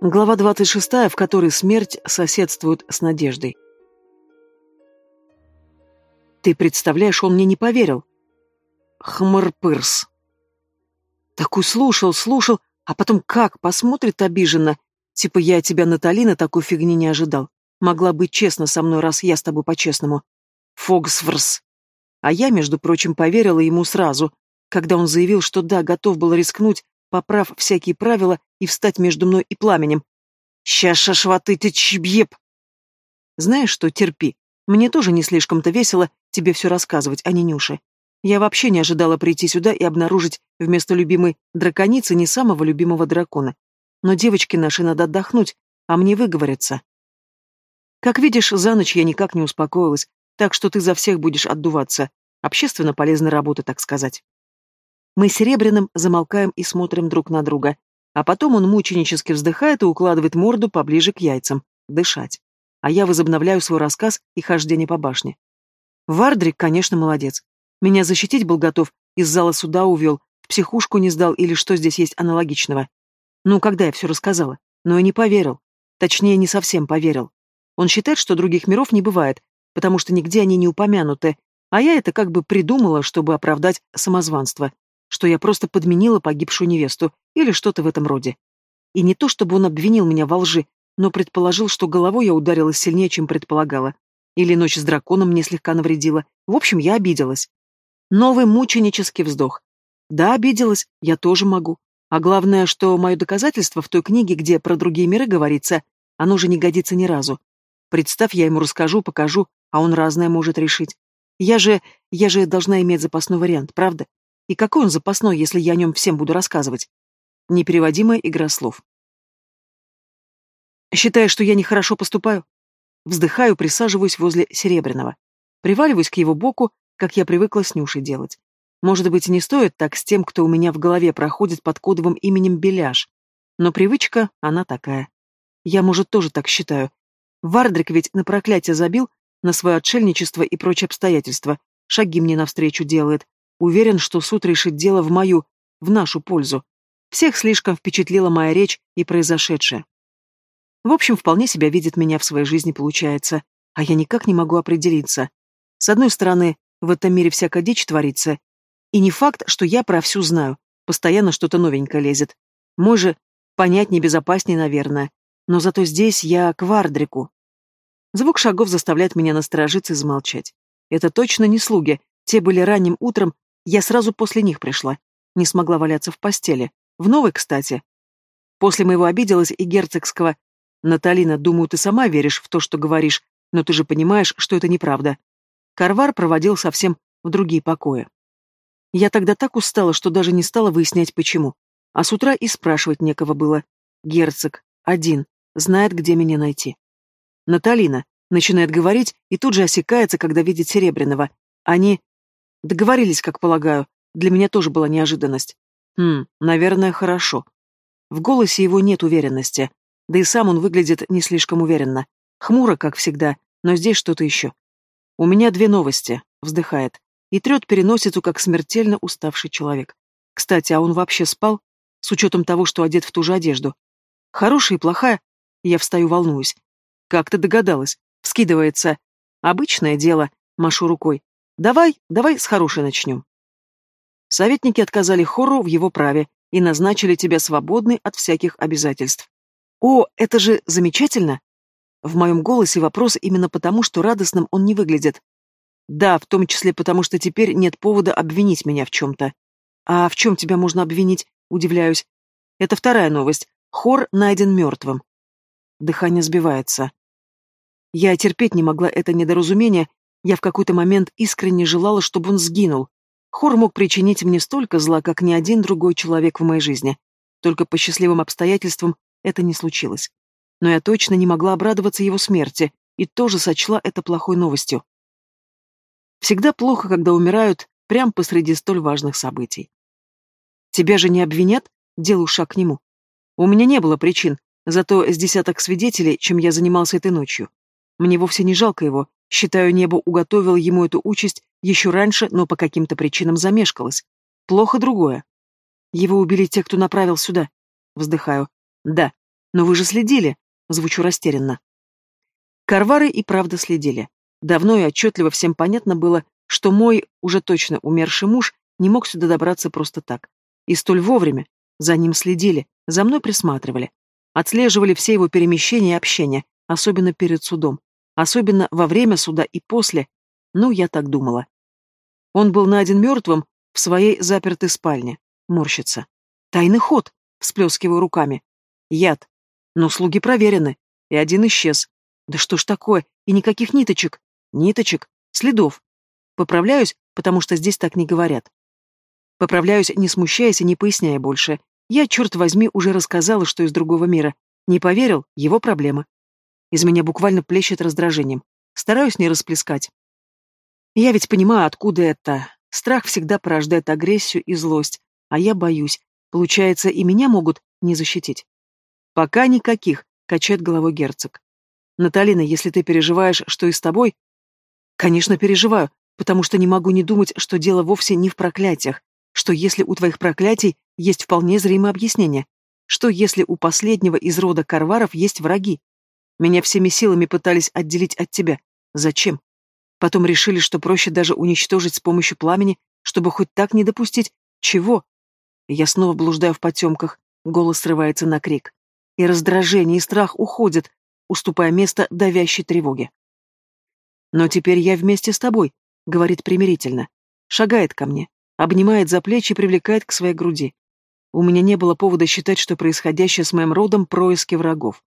Глава 26, в которой смерть соседствует с надеждой. Ты представляешь, он мне не поверил. Хмырпырс. Такой слушал, слушал, а потом как посмотрит обиженно. Типа я тебя, Наталина, такой фигни не ожидал. Могла быть честно со мной, раз я с тобой по-честному. Фогсврс. А я, между прочим, поверила ему сразу, когда он заявил, что да, готов был рискнуть, поправ всякие правила и встать между мной и пламенем. «Ща шашваты ты чебьеп!» Знаешь что, терпи. Мне тоже не слишком-то весело тебе все рассказывать, а не Нюше. Я вообще не ожидала прийти сюда и обнаружить вместо любимой драконицы не самого любимого дракона. Но девочке нашей надо отдохнуть, а мне выговориться. Как видишь, за ночь я никак не успокоилась, так что ты за всех будешь отдуваться. Общественно полезная работа, так сказать. Мы с Серебряным замолкаем и смотрим друг на друга. А потом он мученически вздыхает и укладывает морду поближе к яйцам. Дышать. А я возобновляю свой рассказ и хождение по башне. Вардрик, конечно, молодец. Меня защитить был готов, из зала суда увел, в психушку не сдал или что здесь есть аналогичного. Ну, когда я все рассказала. Но и не поверил. Точнее, не совсем поверил. Он считает, что других миров не бывает, потому что нигде они не упомянуты, а я это как бы придумала, чтобы оправдать самозванство что я просто подменила погибшую невесту или что-то в этом роде. И не то, чтобы он обвинил меня во лжи, но предположил, что головой я ударилась сильнее, чем предполагала. Или ночь с драконом мне слегка навредила. В общем, я обиделась. Новый мученический вздох. Да, обиделась, я тоже могу. А главное, что мое доказательство в той книге, где про другие миры говорится, оно же не годится ни разу. Представь, я ему расскажу, покажу, а он разное может решить. Я же... я же должна иметь запасной вариант, правда? И какой он запасной, если я о нем всем буду рассказывать? Непереводимая игра слов. Считая, что я нехорошо поступаю? Вздыхаю, присаживаюсь возле Серебряного. Приваливаюсь к его боку, как я привыкла с Нюшей делать. Может быть, не стоит так с тем, кто у меня в голове проходит под кодовым именем Беляш. Но привычка, она такая. Я, может, тоже так считаю. Вардрик ведь на проклятие забил, на свое отшельничество и прочие обстоятельства. Шаги мне навстречу делает, Уверен, что суд решит дело в мою, в нашу пользу. Всех слишком впечатлила моя речь и произошедшее. В общем, вполне себя видит меня в своей жизни, получается, а я никак не могу определиться. С одной стороны, в этом мире всякая дичь творится, и не факт, что я про всю знаю, постоянно что-то новенькое лезет. Мой же понять небезопаснее, наверное, но зато здесь я к Вардрику. Звук шагов заставляет меня насторожиться и замолчать. Это точно не слуги, те были ранним утром я сразу после них пришла. Не смогла валяться в постели. В новой, кстати. После моего обиделась и герцогского. Наталина, думаю, ты сама веришь в то, что говоришь, но ты же понимаешь, что это неправда. Карвар проводил совсем в другие покои. Я тогда так устала, что даже не стала выяснять, почему. А с утра и спрашивать некого было. Герцог, один, знает, где меня найти. Наталина начинает говорить и тут же осекается, когда видит Серебряного. Они Договорились, как полагаю. Для меня тоже была неожиданность. Хм, наверное, хорошо. В голосе его нет уверенности. Да и сам он выглядит не слишком уверенно. Хмуро, как всегда, но здесь что-то еще. У меня две новости, вздыхает. И трет переносицу, как смертельно уставший человек. Кстати, а он вообще спал? С учетом того, что одет в ту же одежду. Хорошая и плохая? Я встаю, волнуюсь. Как ты догадалась? Вскидывается. Обычное дело, машу рукой. Давай, давай с хорошей начнем. Советники отказали Хору в его праве и назначили тебя свободной от всяких обязательств. О, это же замечательно! В моем голосе вопрос именно потому, что радостным он не выглядит. Да, в том числе потому, что теперь нет повода обвинить меня в чем-то. А в чем тебя можно обвинить? Удивляюсь. Это вторая новость. Хор найден мертвым. Дыхание сбивается. Я терпеть не могла это недоразумение я в какой-то момент искренне желала, чтобы он сгинул. Хор мог причинить мне столько зла, как ни один другой человек в моей жизни. Только по счастливым обстоятельствам это не случилось. Но я точно не могла обрадоваться его смерти и тоже сочла это плохой новостью. Всегда плохо, когда умирают прямо посреди столь важных событий. Тебя же не обвинят? Делаю шаг к нему. У меня не было причин, зато с десяток свидетелей, чем я занимался этой ночью. Мне вовсе не жалко его, Считаю, небо уготовило ему эту участь еще раньше, но по каким-то причинам замешкалось. Плохо другое. Его убили те, кто направил сюда. Вздыхаю. Да, Но вы же следили, звучу растерянно. Карвары и правда следили. Давно и отчетливо всем понятно было, что мой, уже точно умерший муж, не мог сюда добраться просто так. И столь вовремя. За ним следили, за мной присматривали. Отслеживали все его перемещения и общения, особенно перед судом. Особенно во время суда и после. Ну, я так думала. Он был найден мертвым в своей запертой спальне. Морщится. Тайный ход, всплескиваю руками. Яд. Но слуги проверены. И один исчез. Да что ж такое? И никаких ниточек. Ниточек. Следов. Поправляюсь, потому что здесь так не говорят. Поправляюсь, не смущаясь и не поясняя больше. Я, черт возьми, уже рассказала, что из другого мира. Не поверил — его проблема. Из меня буквально плещет раздражением. Стараюсь не расплескать. Я ведь понимаю, откуда это. Страх всегда порождает агрессию и злость, а я боюсь. Получается, и меня могут не защитить. Пока никаких, качает головой герцог. Наталина, если ты переживаешь, что и с тобой... Конечно, переживаю, потому что не могу не думать, что дело вовсе не в проклятиях, что если у твоих проклятий есть вполне зримое объяснение, что если у последнего из рода Карваров есть враги. Меня всеми силами пытались отделить от тебя. Зачем? Потом решили, что проще даже уничтожить с помощью пламени, чтобы хоть так не допустить. Чего? Я снова блуждаю в потемках, голос срывается на крик. И раздражение, и страх уходят, уступая место давящей тревоге. «Но теперь я вместе с тобой», — говорит примирительно. Шагает ко мне, обнимает за плечи и привлекает к своей груди. У меня не было повода считать, что происходящее с моим родом — происки врагов.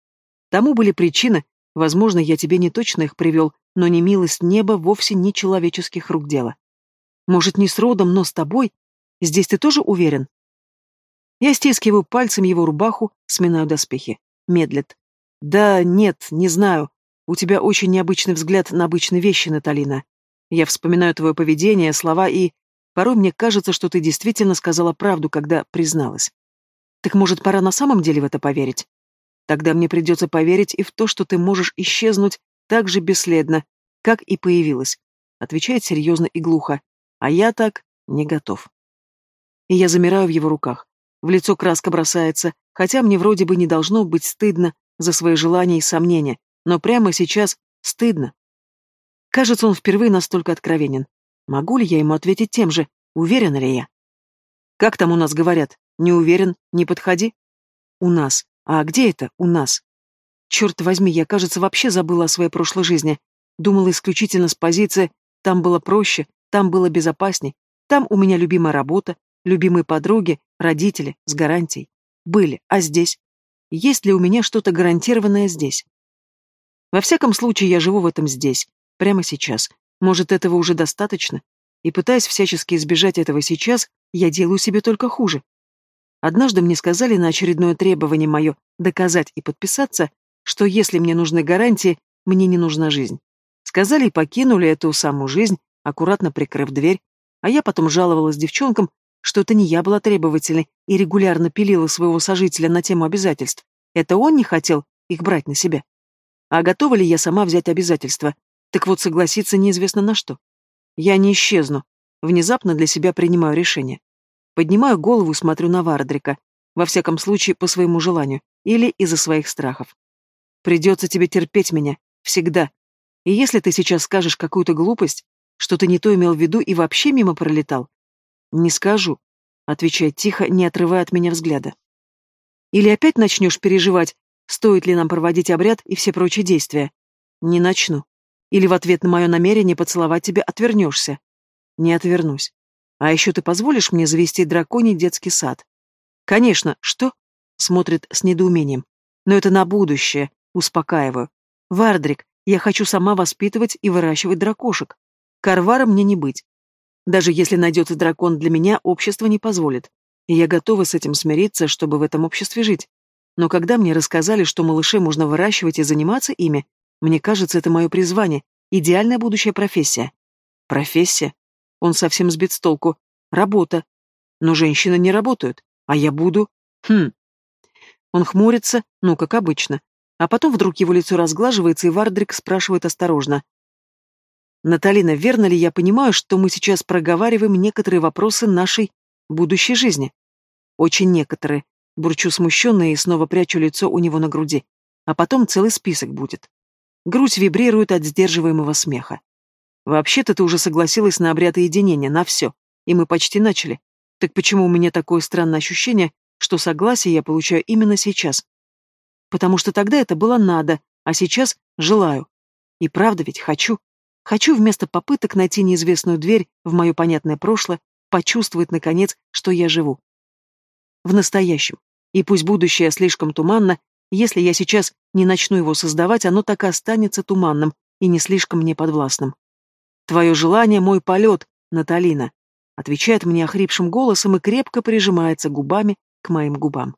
Тому были причины, возможно, я тебе не точно их привел, но не милость неба вовсе не человеческих рук дело. Может, не с родом, но с тобой? Здесь ты тоже уверен? Я стискиваю пальцем его рубаху, сминаю доспехи. Медлит. Да, нет, не знаю. У тебя очень необычный взгляд на обычные вещи, Наталина. Я вспоминаю твое поведение, слова и... Порой мне кажется, что ты действительно сказала правду, когда призналась. Так может, пора на самом деле в это поверить? Тогда мне придется поверить и в то, что ты можешь исчезнуть так же бесследно, как и появилась. Отвечает серьезно и глухо. А я так не готов. И я замираю в его руках. В лицо краска бросается, хотя мне вроде бы не должно быть стыдно за свои желания и сомнения, но прямо сейчас стыдно. Кажется, он впервые настолько откровенен. Могу ли я ему ответить тем же? Уверена ли я? Как там у нас говорят? Не уверен, не подходи. У нас. А где это у нас? Черт возьми, я, кажется, вообще забыла о своей прошлой жизни. Думала исключительно с позиции «там было проще, там было безопасней, там у меня любимая работа, любимые подруги, родители, с гарантией. Были, а здесь? Есть ли у меня что-то гарантированное здесь? Во всяком случае, я живу в этом здесь, прямо сейчас. Может, этого уже достаточно? И пытаясь всячески избежать этого сейчас, я делаю себе только хуже. Однажды мне сказали на очередное требование мое доказать и подписаться, что если мне нужны гарантии, мне не нужна жизнь. Сказали и покинули эту самую жизнь, аккуратно прикрыв дверь, а я потом жаловалась девчонкам, что это не я была требовательной и регулярно пилила своего сожителя на тему обязательств. Это он не хотел их брать на себя. А готова ли я сама взять обязательства? Так вот, согласиться неизвестно на что. Я не исчезну. Внезапно для себя принимаю решение. Поднимаю голову и смотрю на Вардрика. Во всяком случае, по своему желанию. Или из-за своих страхов. Придется тебе терпеть меня. Всегда. И если ты сейчас скажешь какую-то глупость, что ты не то имел в виду и вообще мимо пролетал, «Не скажу», — отвечает тихо, не отрывая от меня взгляда. «Или опять начнешь переживать, стоит ли нам проводить обряд и все прочие действия?» «Не начну. Или в ответ на мое намерение поцеловать тебя отвернешься?» «Не отвернусь. А еще ты позволишь мне завести драконий детский сад?» «Конечно. Что?» — смотрит с недоумением. «Но это на будущее. Успокаиваю. Вардрик, я хочу сама воспитывать и выращивать дракошек. Карвара мне не быть. Даже если найдется дракон для меня, общество не позволит. И я готова с этим смириться, чтобы в этом обществе жить. Но когда мне рассказали, что малышей можно выращивать и заниматься ими, мне кажется, это мое призвание, идеальная будущая профессия. Профессия? Он совсем сбит с толку. Работа. Но женщины не работают, а я буду... Хм. Он хмурится, ну, как обычно. А потом вдруг его лицо разглаживается, и Вардрик спрашивает осторожно. Наталина, верно ли я понимаю, что мы сейчас проговариваем некоторые вопросы нашей будущей жизни? Очень некоторые. Бурчу смущенно и снова прячу лицо у него на груди. А потом целый список будет. Грудь вибрирует от сдерживаемого смеха. Вообще-то ты уже согласилась на обряд единения, на все. И мы почти начали. Так почему у меня такое странное ощущение, что согласие я получаю именно сейчас? Потому что тогда это было надо, а сейчас желаю. И правда ведь хочу. Хочу вместо попыток найти неизвестную дверь в мое понятное прошлое, почувствовать, наконец, что я живу. В настоящем. И пусть будущее слишком туманно, если я сейчас не начну его создавать, оно так и останется туманным и не слишком мне подвластным. Твое желание — мой полет, Наталина, отвечает мне охрипшим голосом и крепко прижимается губами к моим губам.